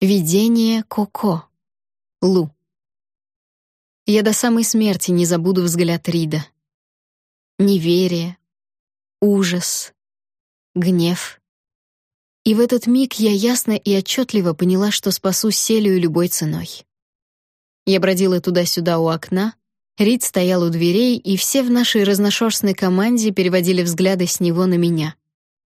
Видение Коко. Лу. Я до самой смерти не забуду взгляд Рида. Неверие, ужас, гнев. И в этот миг я ясно и отчетливо поняла, что спасу Селию любой ценой. Я бродила туда-сюда у окна, Рид стоял у дверей, и все в нашей разношерстной команде переводили взгляды с него на меня.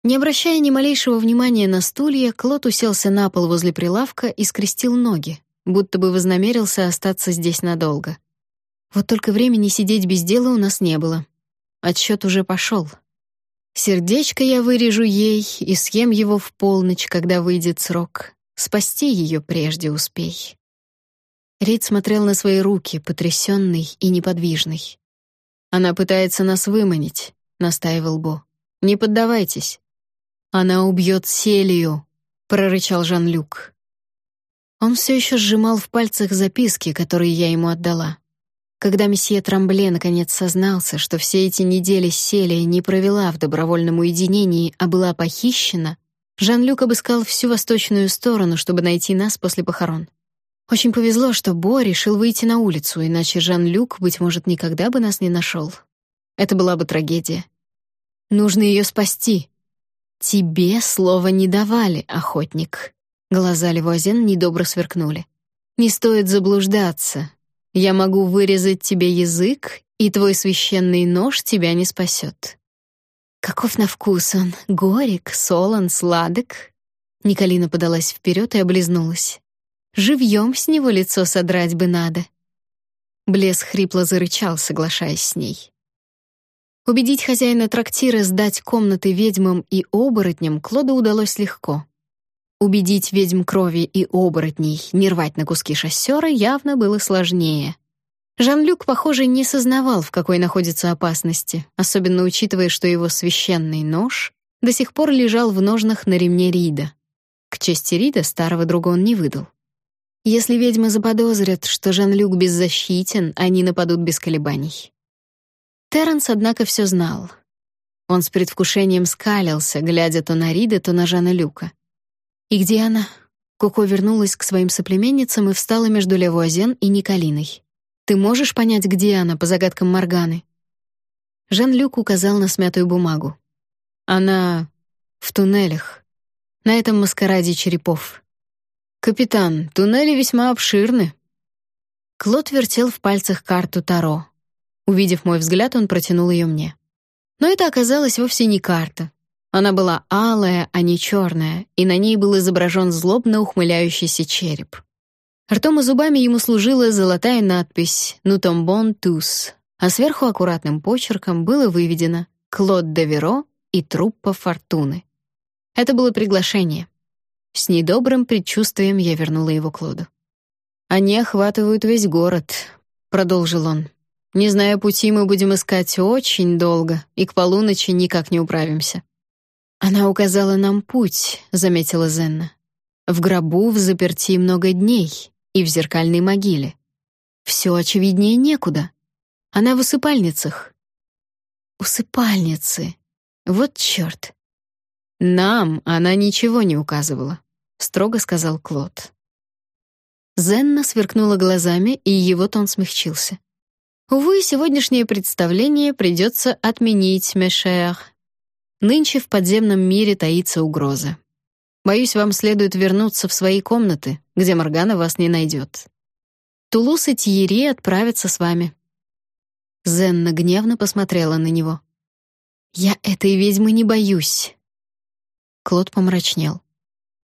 Не обращая ни малейшего внимания на стулья, Клод уселся на пол возле прилавка и скрестил ноги, будто бы вознамерился остаться здесь надолго. Вот только времени сидеть без дела у нас не было. Отсчет уже пошел. Сердечко я вырежу ей и съем его в полночь, когда выйдет срок. Спасти ее прежде успей. Рид смотрел на свои руки, потрясенный и неподвижный. Она пытается нас выманить, настаивал Бо. Не поддавайтесь. Она убьет Селию, прорычал Жан-Люк. Он все еще сжимал в пальцах записки, которые я ему отдала. Когда месье Трамбле наконец сознался, что все эти недели Селия не провела в добровольном уединении, а была похищена, Жан-Люк обыскал всю восточную сторону, чтобы найти нас после похорон. Очень повезло, что Бо решил выйти на улицу, иначе Жан-Люк, быть может, никогда бы нас не нашел. Это была бы трагедия. Нужно ее спасти, «Тебе слова не давали, охотник». Глаза Левуазен недобро сверкнули. «Не стоит заблуждаться. Я могу вырезать тебе язык, и твой священный нож тебя не спасет». «Каков на вкус он? Горек, солон, сладок?» Николина подалась вперед и облизнулась. «Живьем с него лицо содрать бы надо». Блес хрипло зарычал, соглашаясь с ней. Убедить хозяина трактира сдать комнаты ведьмам и оборотням Клоду удалось легко. Убедить ведьм крови и оборотней не рвать на куски шоссера явно было сложнее. Жан-Люк, похоже, не сознавал, в какой находится опасности, особенно учитывая, что его священный нож до сих пор лежал в ножнах на ремне Рида. К чести Рида старого друга он не выдал. Если ведьмы заподозрят, что Жан-Люк беззащитен, они нападут без колебаний. Терренс, однако, все знал. Он с предвкушением скалился, глядя то на Рида, то на Жана Люка. «И где она?» Коко вернулась к своим соплеменницам и встала между Левуазен и Николиной. «Ты можешь понять, где она, по загадкам Морганы?» Жан-Люк указал на смятую бумагу. «Она в туннелях. На этом маскараде черепов. Капитан, туннели весьма обширны». Клод вертел в пальцах карту Таро. Увидев мой взгляд, он протянул ее мне. Но это оказалось вовсе не карта. Она была алая, а не черная, и на ней был изображен злобно ухмыляющийся череп. Ртом и зубами ему служила золотая надпись «Нутомбон Тус», а сверху аккуратным почерком было выведено «Клод де Веро и труппа Фортуны». Это было приглашение. С недобрым предчувствием я вернула его Клоду. «Они охватывают весь город», — продолжил он. Не зная пути, мы будем искать очень долго, и к полуночи никак не управимся. Она указала нам путь, заметила Зенна. В гробу в заперти много дней и в зеркальной могиле. Все очевиднее некуда. Она в усыпальницах. Усыпальницы. Вот чёрт. Нам она ничего не указывала, строго сказал Клод. Зенна сверкнула глазами, и его тон смягчился. Увы, сегодняшнее представление придется отменить, Мешер. Нынче в подземном мире таится угроза. Боюсь, вам следует вернуться в свои комнаты, где Моргана вас не найдет. Тулус и Тьери отправятся с вами». Зенна гневно посмотрела на него. «Я этой ведьмы не боюсь». Клод помрачнел.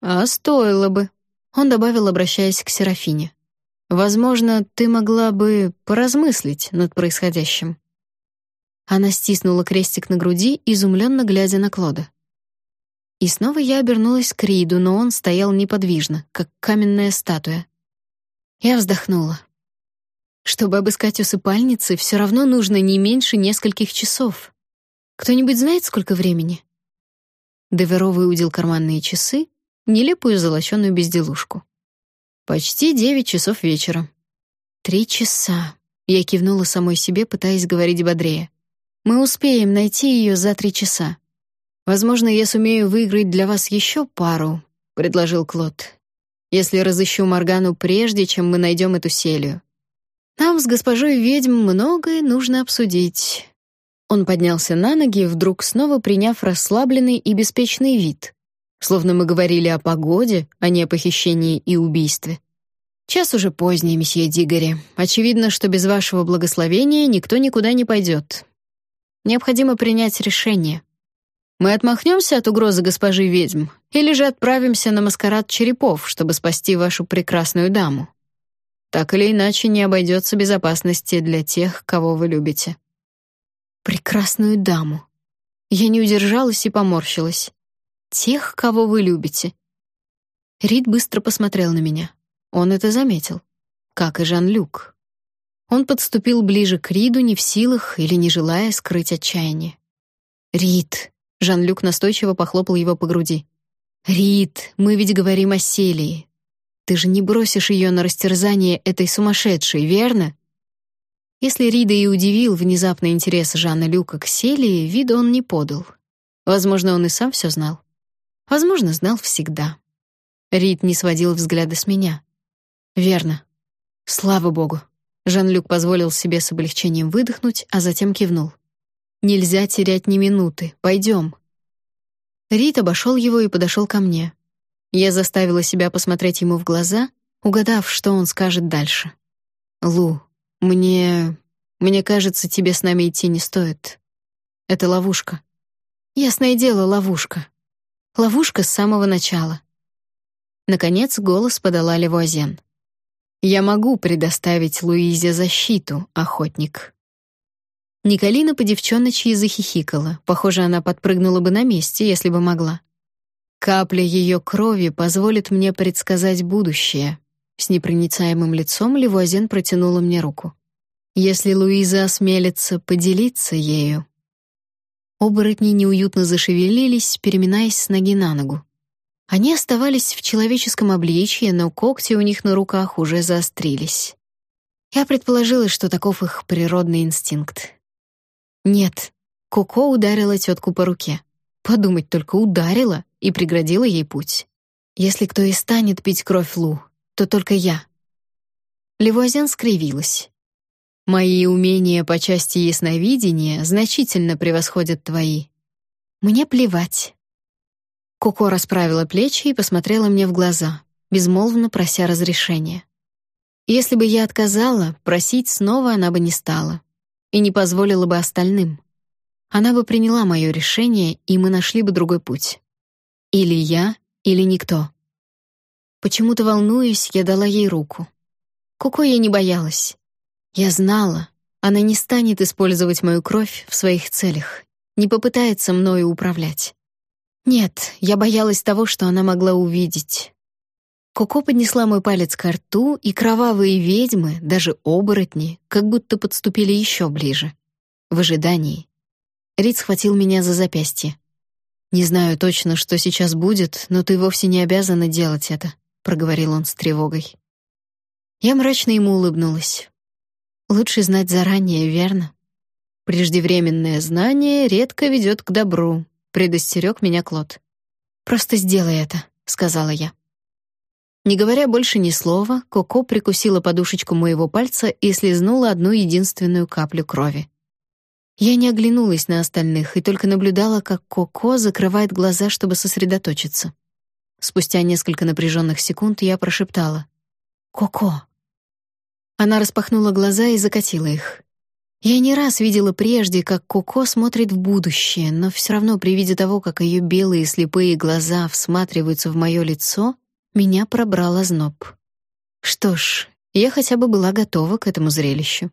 «А стоило бы», — он добавил, обращаясь к Серафине. Возможно, ты могла бы поразмыслить над происходящим. Она стиснула крестик на груди, изумленно глядя на Клода. И снова я обернулась к Риду, но он стоял неподвижно, как каменная статуя. Я вздохнула. Чтобы обыскать усыпальницы, все равно нужно не меньше нескольких часов. Кто-нибудь знает, сколько времени? Деверо выудил карманные часы, нелепую золоченую безделушку. Почти девять часов вечера. Три часа. Я кивнула самой себе, пытаясь говорить бодрее. Мы успеем найти ее за три часа. Возможно, я сумею выиграть для вас еще пару, предложил Клод. если разыщу Моргану прежде, чем мы найдем эту селию. Нам с госпожой ведьм многое нужно обсудить. Он поднялся на ноги, вдруг снова приняв расслабленный и беспечный вид, словно мы говорили о погоде, а не о похищении и убийстве. Час уже поздний, месье Дигори. Очевидно, что без вашего благословения никто никуда не пойдет. Необходимо принять решение. Мы отмахнемся от угрозы госпожи ведьм или же отправимся на маскарад черепов, чтобы спасти вашу прекрасную даму. Так или иначе не обойдется безопасности для тех, кого вы любите. Прекрасную даму. Я не удержалась и поморщилась. Тех, кого вы любите. Рид быстро посмотрел на меня. Он это заметил, как и Жан-Люк. Он подступил ближе к Риду, не в силах или не желая скрыть отчаяние. Рид, Жан-Люк настойчиво похлопал его по груди. Рид, мы ведь говорим о Селии. Ты же не бросишь ее на растерзание этой сумасшедшей, верно? Если Рида и удивил внезапный интерес Жана Люка к Селии, вида он не подал. Возможно, он и сам все знал. Возможно, знал всегда. Рид не сводил взгляда с меня. Верно. Слава богу. Жан-Люк позволил себе с облегчением выдохнуть, а затем кивнул. Нельзя терять ни минуты. Пойдем. Рид обошел его и подошел ко мне. Я заставила себя посмотреть ему в глаза, угадав, что он скажет дальше. Лу, мне... Мне кажется, тебе с нами идти не стоит. Это ловушка. Ясное дело, ловушка. Ловушка с самого начала. Наконец голос подала Левуазен. «Я могу предоставить Луизе защиту, охотник». Николина по девчоночьи захихикала. Похоже, она подпрыгнула бы на месте, если бы могла. «Капля ее крови позволит мне предсказать будущее», с непроницаемым лицом Левуазен протянула мне руку. «Если Луиза осмелится поделиться ею». Оборотни неуютно зашевелились, переминаясь с ноги на ногу. Они оставались в человеческом обличье, но когти у них на руках уже заострились. Я предположила, что таков их природный инстинкт. Нет, Коко ударила тетку по руке. Подумать только ударила и преградила ей путь. Если кто и станет пить кровь Лу, то только я. Левуазен скривилась. Мои умения по части ясновидения значительно превосходят твои. Мне плевать. Коко расправила плечи и посмотрела мне в глаза, безмолвно прося разрешения. Если бы я отказала, просить снова она бы не стала и не позволила бы остальным. Она бы приняла мое решение, и мы нашли бы другой путь. Или я, или никто. Почему-то волнуясь, я дала ей руку. Коко я не боялась. Я знала, она не станет использовать мою кровь в своих целях, не попытается мною управлять. Нет, я боялась того, что она могла увидеть. Коко поднесла мой палец к рту, и кровавые ведьмы, даже оборотни, как будто подступили еще ближе. В ожидании. Рид схватил меня за запястье. «Не знаю точно, что сейчас будет, но ты вовсе не обязана делать это», проговорил он с тревогой. Я мрачно ему улыбнулась. Лучше знать заранее, верно? Преждевременное знание редко ведет к добру, предостерег меня Клод. Просто сделай это, сказала я. Не говоря больше ни слова, Коко прикусила подушечку моего пальца и слезнула одну единственную каплю крови. Я не оглянулась на остальных и только наблюдала, как Коко закрывает глаза, чтобы сосредоточиться. Спустя несколько напряженных секунд я прошептала: "Коко". Она распахнула глаза и закатила их. Я не раз видела прежде, как Коко смотрит в будущее, но все равно при виде того, как ее белые слепые глаза всматриваются в мое лицо, меня пробрало зноб. Что ж, я хотя бы была готова к этому зрелищу.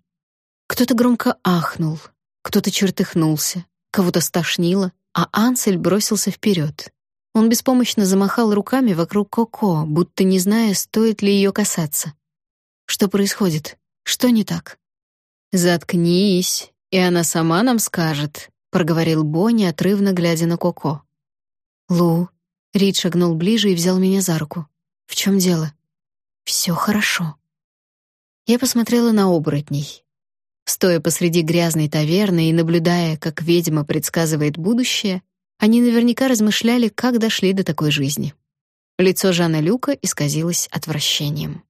Кто-то громко ахнул, кто-то чертыхнулся, кого-то стошнило, а Ансель бросился вперед. Он беспомощно замахал руками вокруг Коко, будто не зная, стоит ли ее касаться. Что происходит? Что не так? Заткнись, и она сама нам скажет, проговорил Бонни, отрывно глядя на Коко. Лу, Рид шагнул ближе и взял меня за руку. В чем дело? Все хорошо. Я посмотрела на оборотней. Стоя посреди грязной таверны и наблюдая, как ведьма предсказывает будущее, они наверняка размышляли, как дошли до такой жизни. Лицо Жана Люка исказилось отвращением.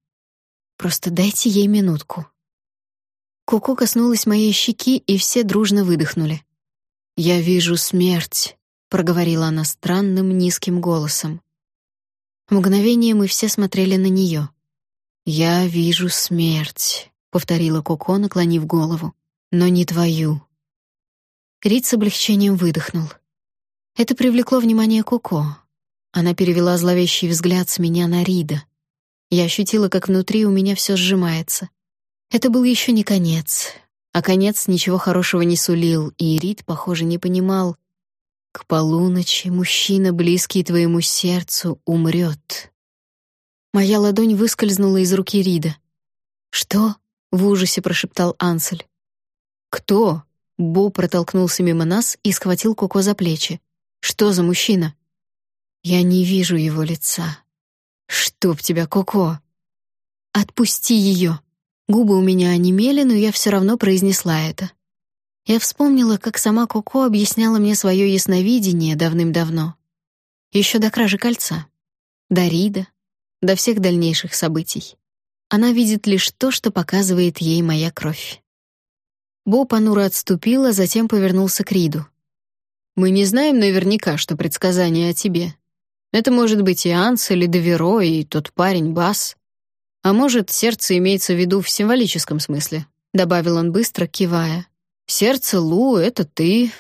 Просто дайте ей минутку. Коко коснулась моей щеки, и все дружно выдохнули. «Я вижу смерть», — проговорила она странным низким голосом. Мгновение мы все смотрели на нее. «Я вижу смерть», — повторила Коко, наклонив голову, — «но не твою». Рид с облегчением выдохнул. Это привлекло внимание Коко. Она перевела зловещий взгляд с меня на Рида. Я ощутила, как внутри у меня все сжимается. Это был еще не конец, а конец ничего хорошего не сулил, и Рид, похоже, не понимал. К полуночи мужчина, близкий твоему сердцу, умрет. Моя ладонь выскользнула из руки Рида. «Что?» — в ужасе прошептал Ансель. «Кто?» — Бо протолкнулся мимо нас и схватил Коко за плечи. «Что за мужчина?» «Я не вижу его лица». «Чтоб тебя, Коко!» «Отпусти ее!» Губы у меня онемели, но я все равно произнесла это. Я вспомнила, как сама Коко объясняла мне свое ясновидение давным-давно. Еще до кражи кольца. До Рида, до всех дальнейших событий. Она видит лишь то, что показывает ей моя кровь. Бо понуро отступила, затем повернулся к Риду. «Мы не знаем наверняка, что предсказание о тебе. Это может быть и Анс, или Деверо, и тот парень Бас. А может, сердце имеется в виду в символическом смысле, добавил он быстро, кивая. Сердце Лу это ты.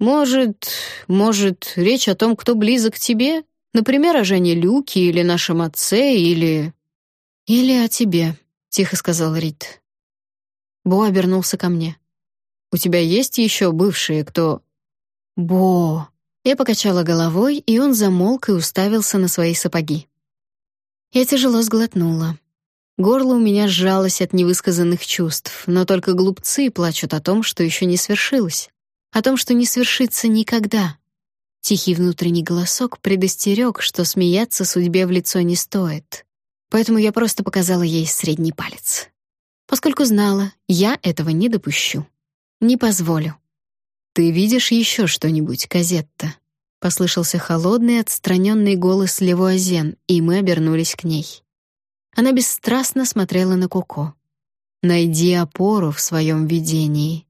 Может, может, речь о том, кто близок к тебе, например, о Жене Люке или нашем отце или или о тебе, тихо сказал Рид. Бо обернулся ко мне. У тебя есть еще бывшие, кто Бо. Я покачала головой, и он замолк и уставился на свои сапоги. Я тяжело сглотнула. Горло у меня сжалось от невысказанных чувств, но только глупцы плачут о том, что еще не свершилось, о том, что не свершится никогда. Тихий внутренний голосок предостерег, что смеяться судьбе в лицо не стоит. Поэтому я просто показала ей средний палец. Поскольку знала, я этого не допущу. Не позволю. «Ты видишь еще что-нибудь, Казетта?» Послышался холодный, отстраненный голос Левуазен, и мы обернулись к ней. Она бесстрастно смотрела на Коко. «Найди опору в своем видении.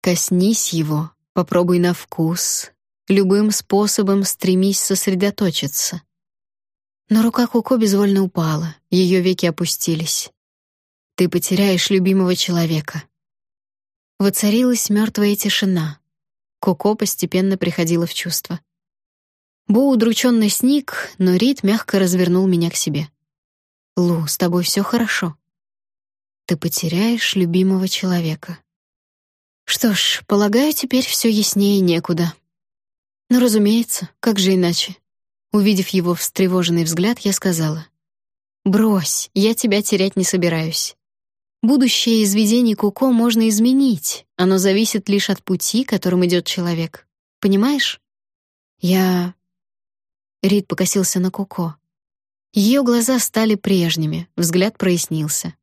Коснись его, попробуй на вкус. Любым способом стремись сосредоточиться». Но рука Коко безвольно упала, ее веки опустились. «Ты потеряешь любимого человека». Воцарилась мертвая тишина. Коко постепенно приходила в чувство. Бо удрученно сник, но Рид мягко развернул меня к себе. «Лу, с тобой все хорошо?» «Ты потеряешь любимого человека». «Что ж, полагаю, теперь все яснее некуда». «Ну, разумеется, как же иначе?» Увидев его встревоженный взгляд, я сказала. «Брось, я тебя терять не собираюсь. Будущее из Куко можно изменить, оно зависит лишь от пути, которым идет человек. Понимаешь?» «Я...» Рид покосился на Коко. Ее глаза стали прежними, взгляд прояснился.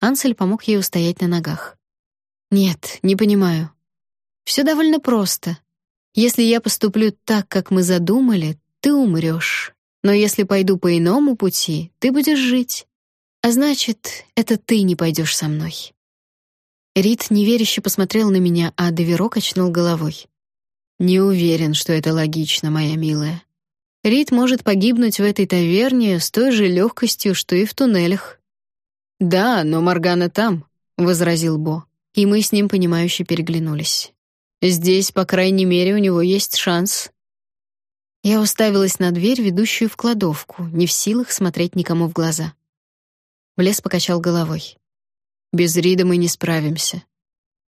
Ансель помог ей устоять на ногах. «Нет, не понимаю. Все довольно просто. Если я поступлю так, как мы задумали, ты умрешь. Но если пойду по иному пути, ты будешь жить. А значит, это ты не пойдешь со мной». Рид неверяще посмотрел на меня, а Деверо качнул головой. «Не уверен, что это логично, моя милая. Рид может погибнуть в этой таверне с той же легкостью, что и в туннелях. Да, но Моргана там, возразил Бо, и мы с ним понимающе переглянулись. Здесь, по крайней мере, у него есть шанс. Я уставилась на дверь, ведущую в кладовку, не в силах смотреть никому в глаза. Блес покачал головой. Без Рида мы не справимся.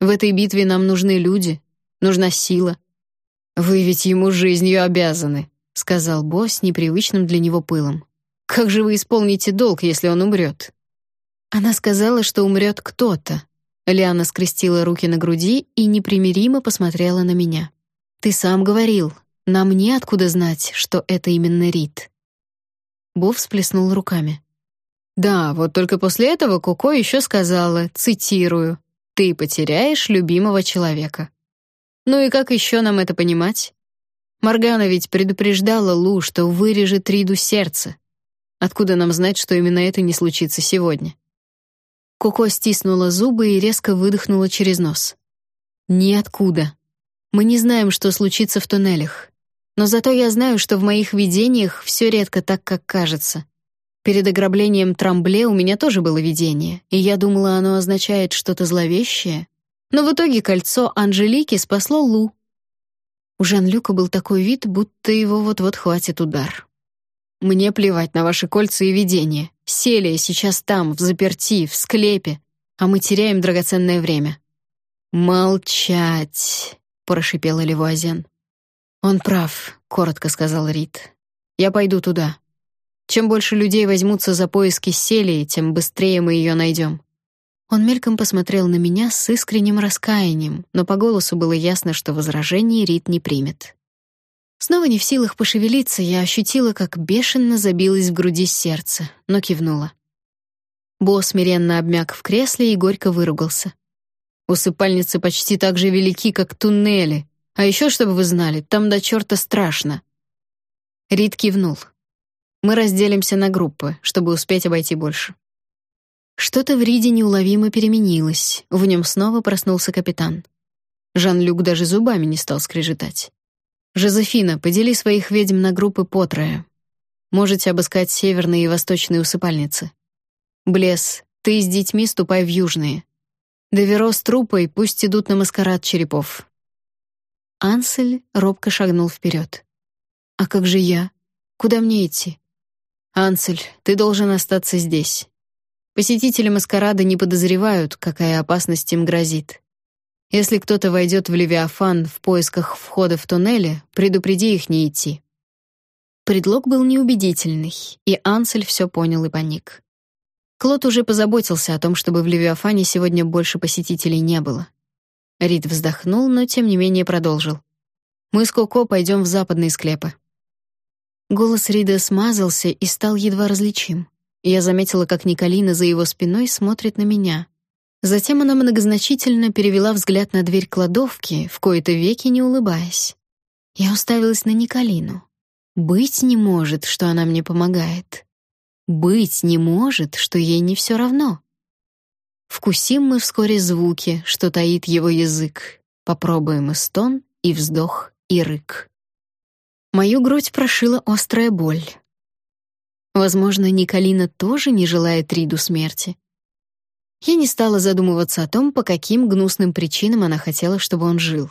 В этой битве нам нужны люди, нужна сила. Вы ведь ему жизнью обязаны, сказал босс непривычным для него пылом. Как же вы исполните долг, если он умрет? Она сказала, что умрет кто-то. Лиана скрестила руки на груди и непримиримо посмотрела на меня. Ты сам говорил, нам не откуда знать, что это именно Рид. Бо всплеснул руками. Да, вот только после этого Коко еще сказала, цитирую: "Ты потеряешь любимого человека". Ну и как еще нам это понимать? Моргана ведь предупреждала Лу, что вырежет Риду сердце. Откуда нам знать, что именно это не случится сегодня? Коко стиснула зубы и резко выдохнула через нос. Ниоткуда. Мы не знаем, что случится в туннелях. Но зато я знаю, что в моих видениях все редко так, как кажется. Перед ограблением Трамбле у меня тоже было видение, и я думала, оно означает что-то зловещее. Но в итоге кольцо Анжелики спасло Лу. У Жан-Люка был такой вид, будто его вот-вот хватит удар. Мне плевать на ваши кольца и видения. Селия сейчас там, в заперти, в склепе, а мы теряем драгоценное время. Молчать, прошипел Левуазен. Он прав, коротко сказал Рид. Я пойду туда. Чем больше людей возьмутся за поиски Селии, тем быстрее мы ее найдем. Он мельком посмотрел на меня с искренним раскаянием, но по голосу было ясно, что возражений Рид не примет. Снова не в силах пошевелиться, я ощутила, как бешено забилось в груди сердце, но кивнула. Бо смиренно обмяк в кресле и горько выругался. Усыпальницы почти так же велики, как туннели. А еще, чтобы вы знали, там до черта страшно. Рид кивнул. Мы разделимся на группы, чтобы успеть обойти больше. Что-то в Риде неуловимо переменилось. В нем снова проснулся капитан. Жан-Люк даже зубами не стал скрежетать. Жозефина, подели своих ведьм на группы по трое. Можете обыскать северные и восточные усыпальницы. Блес, ты с детьми ступай в южные. Деверо с трупой пусть идут на маскарад черепов. Ансель робко шагнул вперед. А как же я? Куда мне идти? Ансель, ты должен остаться здесь. Посетители маскарада не подозревают, какая опасность им грозит. Если кто-то войдет в Левиафан в поисках входа в туннели, предупреди их не идти. Предлог был неубедительный, и Ансель все понял и паник. Клод уже позаботился о том, чтобы в Левиафане сегодня больше посетителей не было. Рид вздохнул, но тем не менее продолжил. Мы с Коко пойдем в западные склепы. Голос Рида смазался и стал едва различим. Я заметила, как Николина за его спиной смотрит на меня, Затем она многозначительно перевела взгляд на дверь кладовки, в кои-то веки не улыбаясь. Я уставилась на Николину. Быть не может, что она мне помогает. Быть не может, что ей не все равно. Вкусим мы вскоре звуки, что таит его язык. Попробуем и стон, и вздох, и рык. Мою грудь прошила острая боль. Возможно, Николина тоже не желает Риду смерти. Я не стала задумываться о том, по каким гнусным причинам она хотела, чтобы он жил.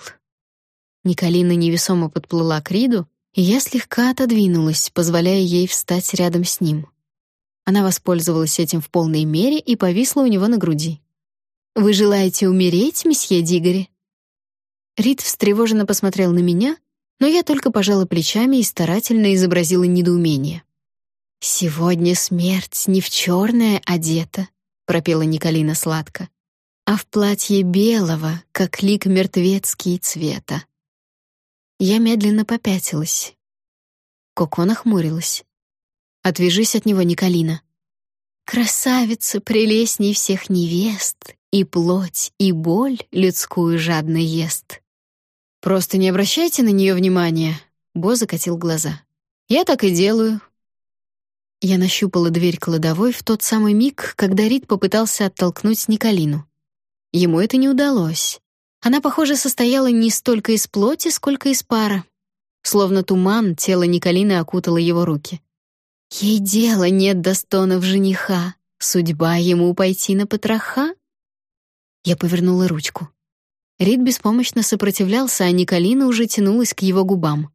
Николина невесомо подплыла к Риду, и я слегка отодвинулась, позволяя ей встать рядом с ним. Она воспользовалась этим в полной мере и повисла у него на груди. «Вы желаете умереть, месье Дигори?» Рид встревоженно посмотрел на меня, но я только пожала плечами и старательно изобразила недоумение. «Сегодня смерть не в черное одета, пропела Николина сладко, а в платье белого, как лик мертвецкий цвета. Я медленно попятилась. Коко нахмурилась. Отвяжись от него, Николина. Красавица прелестней всех невест, и плоть, и боль людскую жадно ест. Просто не обращайте на нее внимания, Бо закатил глаза. Я так и делаю, я нащупала дверь кладовой в тот самый миг, когда Рид попытался оттолкнуть Николину. Ему это не удалось. Она, похоже, состояла не столько из плоти, сколько из пара. Словно туман, тело Николины окутало его руки. Ей дела нет до стонов жениха. Судьба ему пойти на потроха? Я повернула ручку. Рид беспомощно сопротивлялся, а Николина уже тянулась к его губам.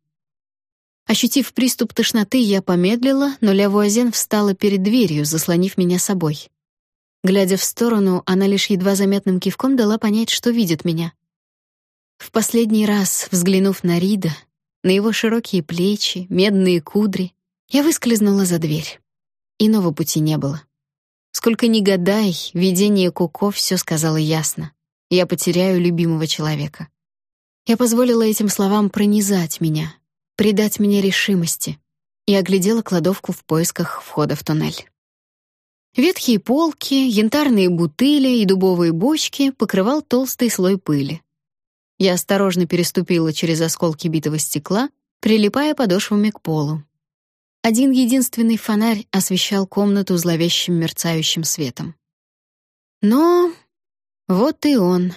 Ощутив приступ тошноты, я помедлила, но Лявуазен встала перед дверью, заслонив меня собой. Глядя в сторону, она лишь едва заметным кивком дала понять, что видит меня. В последний раз, взглянув на Рида, на его широкие плечи, медные кудри, я выскользнула за дверь. Иного пути не было. Сколько ни гадай, видение Коко все сказала ясно. Я потеряю любимого человека. Я позволила этим словам пронизать меня, придать мне решимости, и оглядела кладовку в поисках входа в туннель. Ветхие полки, янтарные бутыли и дубовые бочки покрывал толстый слой пыли. Я осторожно переступила через осколки битого стекла, прилипая подошвами к полу. Один единственный фонарь освещал комнату зловещим мерцающим светом. Но вот и он.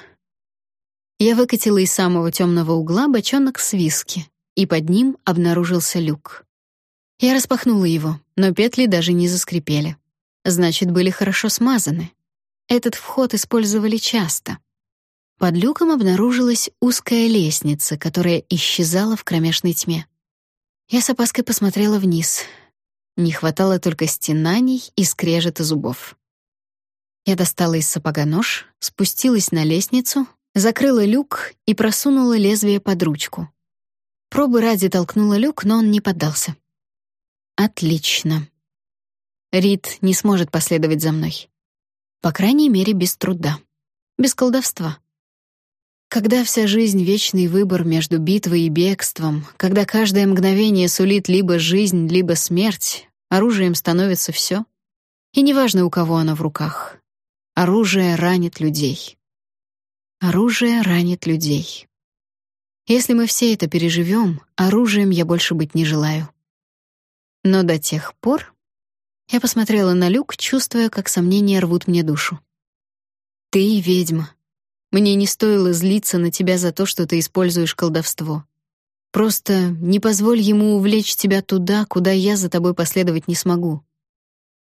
Я выкатила из самого темного угла бочонок с виски, и под ним обнаружился люк. Я распахнула его, но петли даже не заскрипели. Значит, были хорошо смазаны. Этот вход использовали часто. Под люком обнаружилась узкая лестница, которая исчезала в кромешной тьме. Я с опаской посмотрела вниз. Не хватало только стенаний и скрежета зубов. Я достала из сапога нож, спустилась на лестницу, закрыла люк и просунула лезвие под ручку. Пробы ради толкнула люк, но он не поддался. Отлично. Рид не сможет последовать за мной. По крайней мере, без труда. Без колдовства. Когда вся жизнь — вечный выбор между битвой и бегством, когда каждое мгновение сулит либо жизнь, либо смерть, оружием становится все. И неважно, у кого оно в руках. Оружие ранит людей. Оружие ранит людей. Если мы все это переживем, оружием я больше быть не желаю. Но до тех пор я посмотрела на люк, чувствуя, как сомнения рвут мне душу. Ты ведьма. Мне не стоило злиться на тебя за то, что ты используешь колдовство. Просто не позволь ему увлечь тебя туда, куда я за тобой последовать не смогу.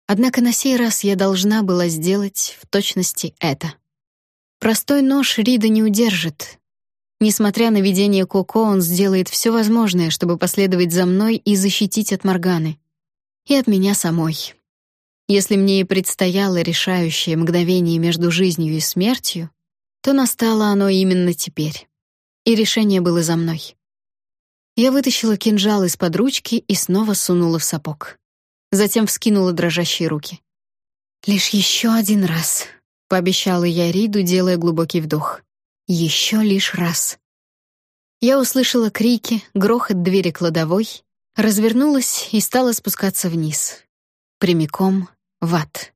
Однако на сей раз я должна была сделать в точности это. Простой нож Рида не удержит, Несмотря на видение Коко, он сделает все возможное, чтобы последовать за мной и защитить от Морганы. И от меня самой. Если мне и предстояло решающее мгновение между жизнью и смертью, то настало оно именно теперь. И решение было за мной. Я вытащила кинжал из-под ручки и снова сунула в сапог. Затем вскинула дрожащие руки. «Лишь еще один раз», — пообещала я Риду, делая глубокий вдох. Еще лишь раз. Я услышала крики, грохот двери кладовой, развернулась и стала спускаться вниз, прямиком в ад.